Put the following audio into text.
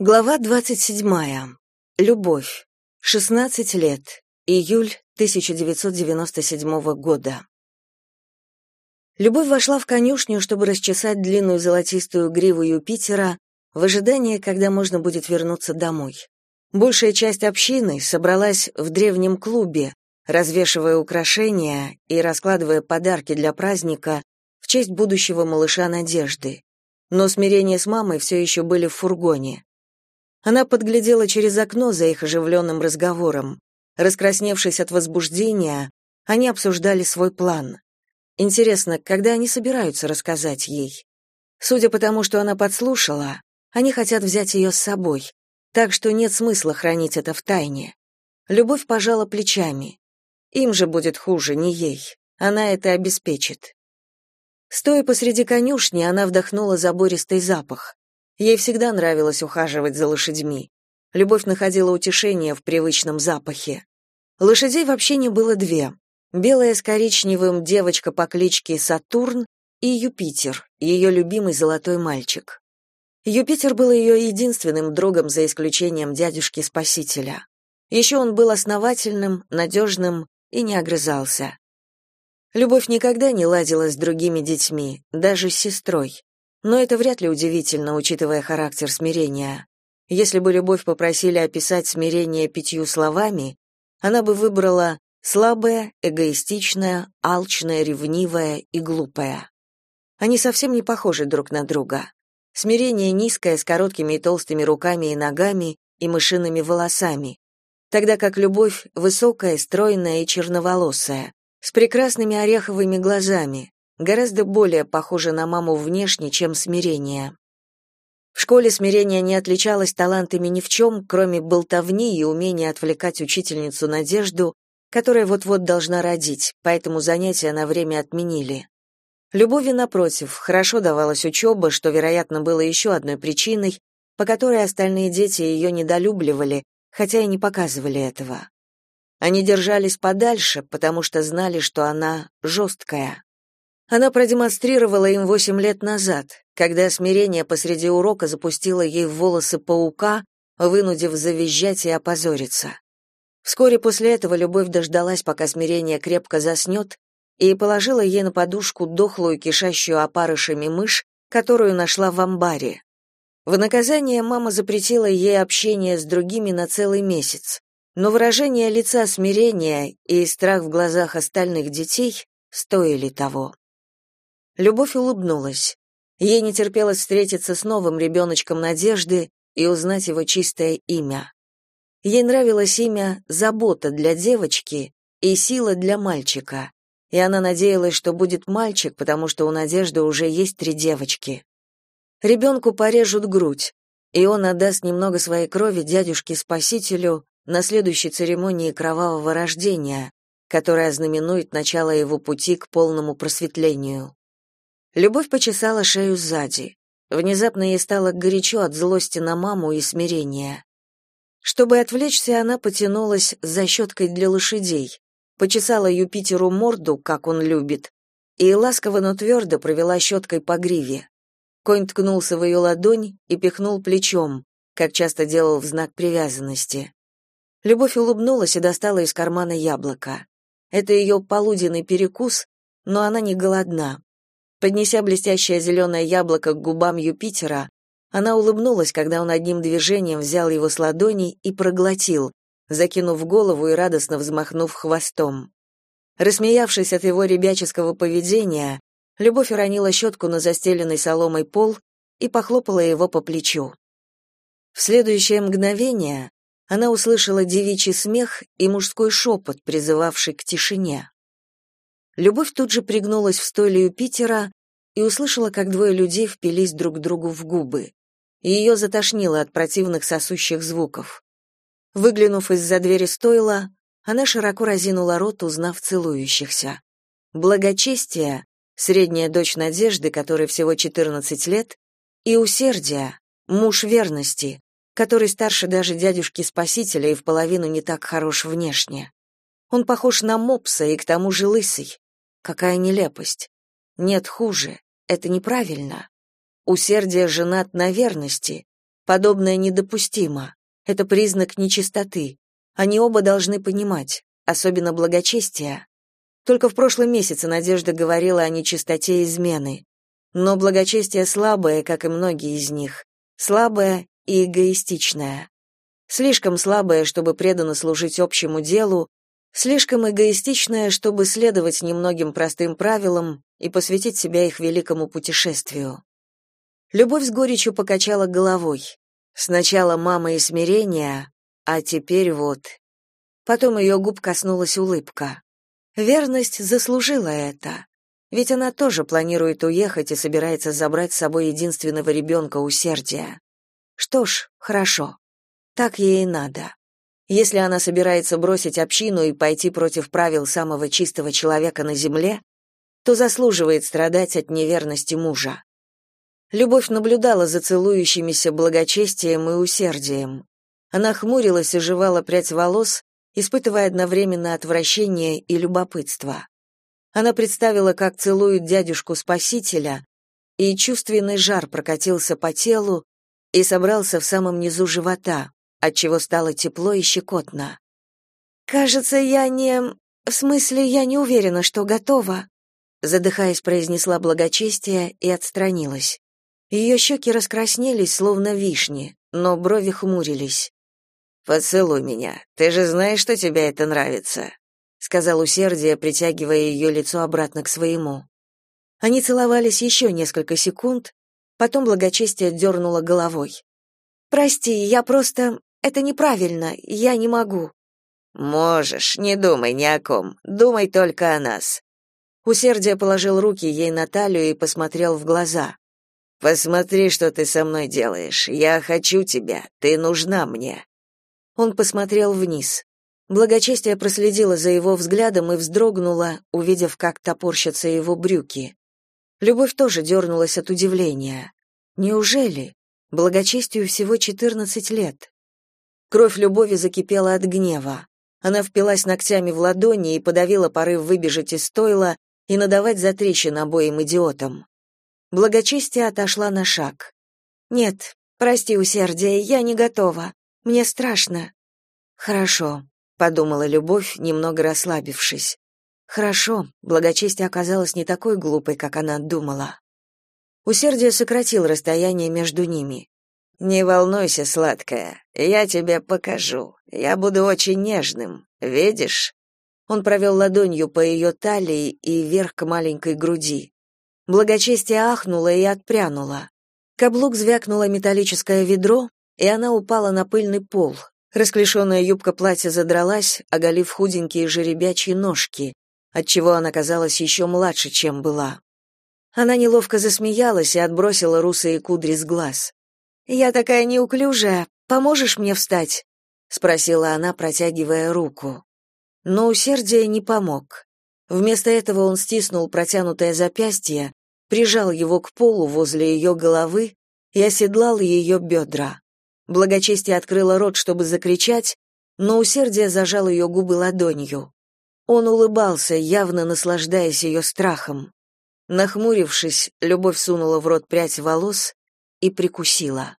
Глава 27. Любовь. 16 лет. Июль 1997 года. Любовь вошла в конюшню, чтобы расчесать длинную золотистую гриву Юпитера в ожидании, когда можно будет вернуться домой. Большая часть общины собралась в древнем клубе, развешивая украшения и раскладывая подарки для праздника в честь будущего малыша Надежды. Но смирение с мамой все еще были в фургоне. Она подглядела через окно за их оживленным разговором. Раскрасневшись от возбуждения, они обсуждали свой план. Интересно, когда они собираются рассказать ей? Судя по тому, что она подслушала, они хотят взять ее с собой, так что нет смысла хранить это в тайне. Любовь пожала плечами. Им же будет хуже, не ей. Она это обеспечит. Стоя посреди конюшни, она вдохнула забористый запах. Ей всегда нравилось ухаживать за лошадьми. Любовь находила утешение в привычном запахе. Лошадей вообще не было две. Белая с коричневым девочка по кличке Сатурн и Юпитер, ее любимый золотой мальчик. Юпитер был ее единственным другом за исключением дядюшки-спасителя. Еще он был основательным, надежным и не огрызался. Любовь никогда не ладила с другими детьми, даже с сестрой. Но это вряд ли удивительно, учитывая характер смирения. Если бы любовь попросили описать смирение пятью словами, она бы выбрала слабая, эгоистичная, алчная, ревнивая и глупая. Они совсем не похожи друг на друга. Смирение низкое, с короткими и толстыми руками и ногами и мышиными волосами, тогда как любовь высокая, стройная и черноволосая, с прекрасными ореховыми глазами, гораздо более похожа на маму внешне, чем смирение. В школе смирение не отличалось талантами ни в чем, кроме болтовни и умения отвлекать учительницу Надежду, которая вот-вот должна родить, поэтому занятия на время отменили. Любови, напротив, хорошо давалась учеба, что, вероятно, было еще одной причиной, по которой остальные дети ее недолюбливали, хотя и не показывали этого. Они держались подальше, потому что знали, что она жесткая. Она продемонстрировала им восемь лет назад, когда смирение посреди урока запустило ей в волосы паука, вынудив завизжать и опозориться. Вскоре после этого любовь дождалась, пока смирение крепко заснет, и положила ей на подушку дохлую, кишащую опарышами мышь, которую нашла в амбаре. В наказание мама запретила ей общение с другими на целый месяц, но выражение лица смирения и страх в глазах остальных детей стоили того. Любовь улыбнулась. Ей не терпелось встретиться с новым ребеночком Надежды и узнать его чистое имя. Ей нравилось имя «Забота» для девочки и «Сила» для мальчика, и она надеялась, что будет мальчик, потому что у Надежды уже есть три девочки. Ребенку порежут грудь, и он отдаст немного своей крови дядюшке-спасителю на следующей церемонии кровавого рождения, которая знаменует начало его пути к полному просветлению. Любовь почесала шею сзади. Внезапно ей стало горячо от злости на маму и смирения. Чтобы отвлечься, она потянулась за щеткой для лошадей, почесала Юпитеру морду, как он любит, и ласково, но твердо провела щеткой по гриве. Конь ткнулся в ее ладонь и пихнул плечом, как часто делал в знак привязанности. Любовь улыбнулась и достала из кармана яблоко. Это ее полуденный перекус, но она не голодна. Поднеся блестящее зеленое яблоко к губам Юпитера, она улыбнулась, когда он одним движением взял его с ладони и проглотил, закинув голову и радостно взмахнув хвостом. Рассмеявшись от его ребяческого поведения, Любовь уронила щетку на застеленный соломой пол и похлопала его по плечу. В следующее мгновение она услышала девичий смех и мужской шепот, призывавший к тишине. Любовь тут же пригнулась в стойле Юпитера и услышала, как двое людей впились друг другу в губы. Ее затошнило от противных сосущих звуков. Выглянув из-за двери стойла, она широко разинула рот, узнав целующихся. Благочестие, средняя дочь Надежды, которой всего 14 лет, и усердие, муж верности, который старше даже дядюшки-спасителя и в половину не так хорош внешне. Он похож на мопса и к тому же лысый. Какая нелепость. Нет хуже. Это неправильно. Усердие женат на верности. Подобное недопустимо. Это признак нечистоты. Они оба должны понимать, особенно благочестие. Только в прошлом месяце Надежда говорила о нечистоте измены. Но благочестие слабое, как и многие из них. Слабое и эгоистичное. Слишком слабое, чтобы преданно служить общему делу, слишком эгоистичное, чтобы следовать немногим простым правилам и посвятить себя их великому путешествию. Любовь с горечью покачала головой. Сначала мама и смирение, а теперь вот. Потом ее губ коснулась улыбка. Верность заслужила это. Ведь она тоже планирует уехать и собирается забрать с собой единственного ребенка усердия. Что ж, хорошо. Так ей и надо. Если она собирается бросить общину и пойти против правил самого чистого человека на земле, то заслуживает страдать от неверности мужа. Любовь наблюдала за целующимися благочестием и усердием. Она хмурилась и жевала прядь волос, испытывая одновременно отвращение и любопытство. Она представила, как целует дядюшку-спасителя, и чувственный жар прокатился по телу и собрался в самом низу живота, отчего стало тепло и щекотно. «Кажется, я не... В смысле, я не уверена, что готова», задыхаясь, произнесла благочестие и отстранилась. Ее щеки раскраснелись, словно вишни, но брови хмурились. «Поцелуй меня. Ты же знаешь, что тебе это нравится», — сказал усердие, притягивая ее лицо обратно к своему. Они целовались еще несколько секунд, потом благочестие дернуло головой. «Прости, я просто... Это неправильно, я не могу». «Можешь, не думай ни о ком, думай только о нас». Усердие положил руки ей на талию и посмотрел в глаза. «Посмотри, что ты со мной делаешь. Я хочу тебя, ты нужна мне». Он посмотрел вниз. Благочестие проследило за его взглядом и вздрогнуло, увидев, как топорщатся его брюки. Любовь тоже дернулась от удивления. Неужели? Благочестию всего четырнадцать лет. Кровь любови закипела от гнева. Она впилась ногтями в ладони и подавила порыв выбежать из стойла и надавать затрещин обоим идиотам. Благочестие отошла на шаг. «Нет, прости, усердие, я не готова. Мне страшно». «Хорошо», — подумала Любовь, немного расслабившись. «Хорошо, благочестие оказалось не такой глупой, как она думала». Усердие сократил расстояние между ними. Не волнуйся, сладкая, я тебе покажу. Я буду очень нежным. Видишь? Он провел ладонью по ее талии и вверх к маленькой груди. Благочестие ахнуло и отпрянуло. Каблук звякнуло металлическое ведро, и она упала на пыльный пол. Расклешенная юбка платья задралась, оголив худенькие жеребячьи ножки, отчего она казалась еще младше, чем была. Она неловко засмеялась и отбросила русые кудри с глаз. «Я такая неуклюжая. Поможешь мне встать?» — спросила она, протягивая руку. Но усердие не помог. Вместо этого он стиснул протянутое запястье, прижал его к полу возле ее головы и оседлал ее бедра. Благочестие открыло рот, чтобы закричать, но усердие зажал ее губы ладонью. Он улыбался, явно наслаждаясь ее страхом. Нахмурившись, любовь сунула в рот прядь волос и прикусила.